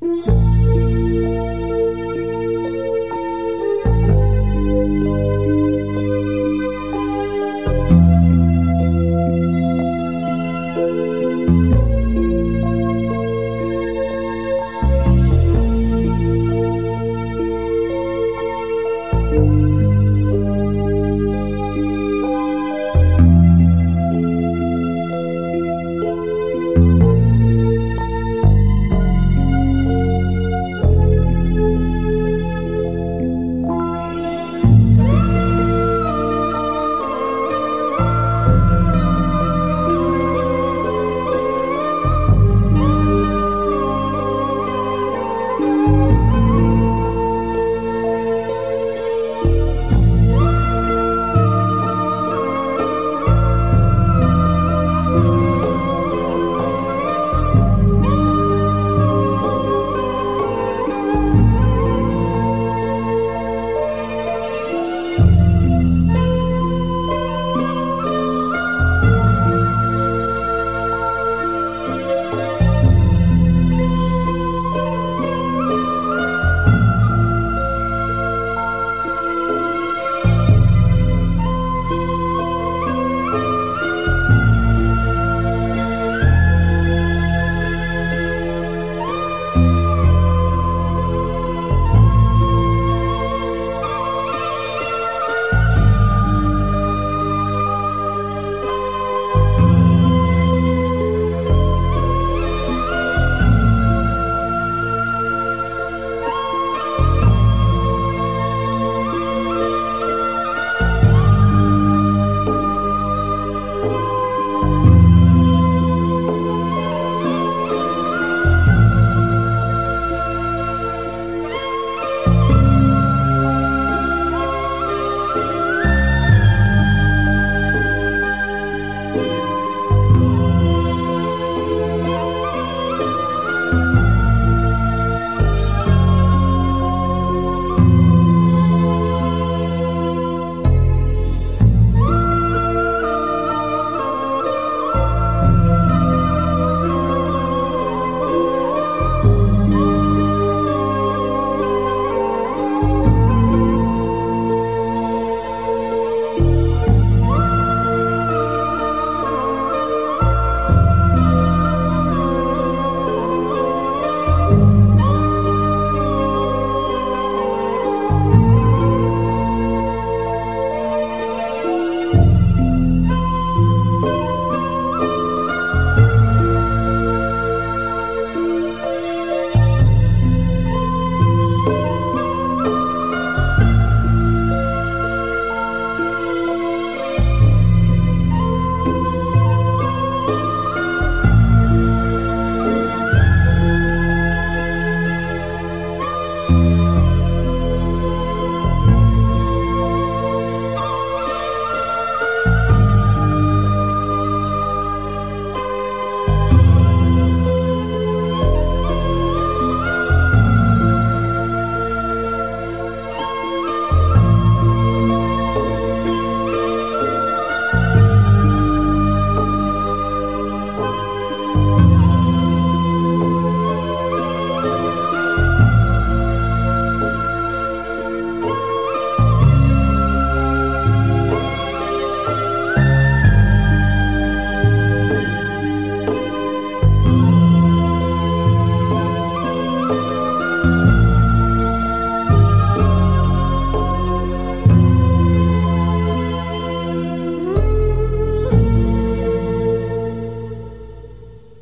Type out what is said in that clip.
Thank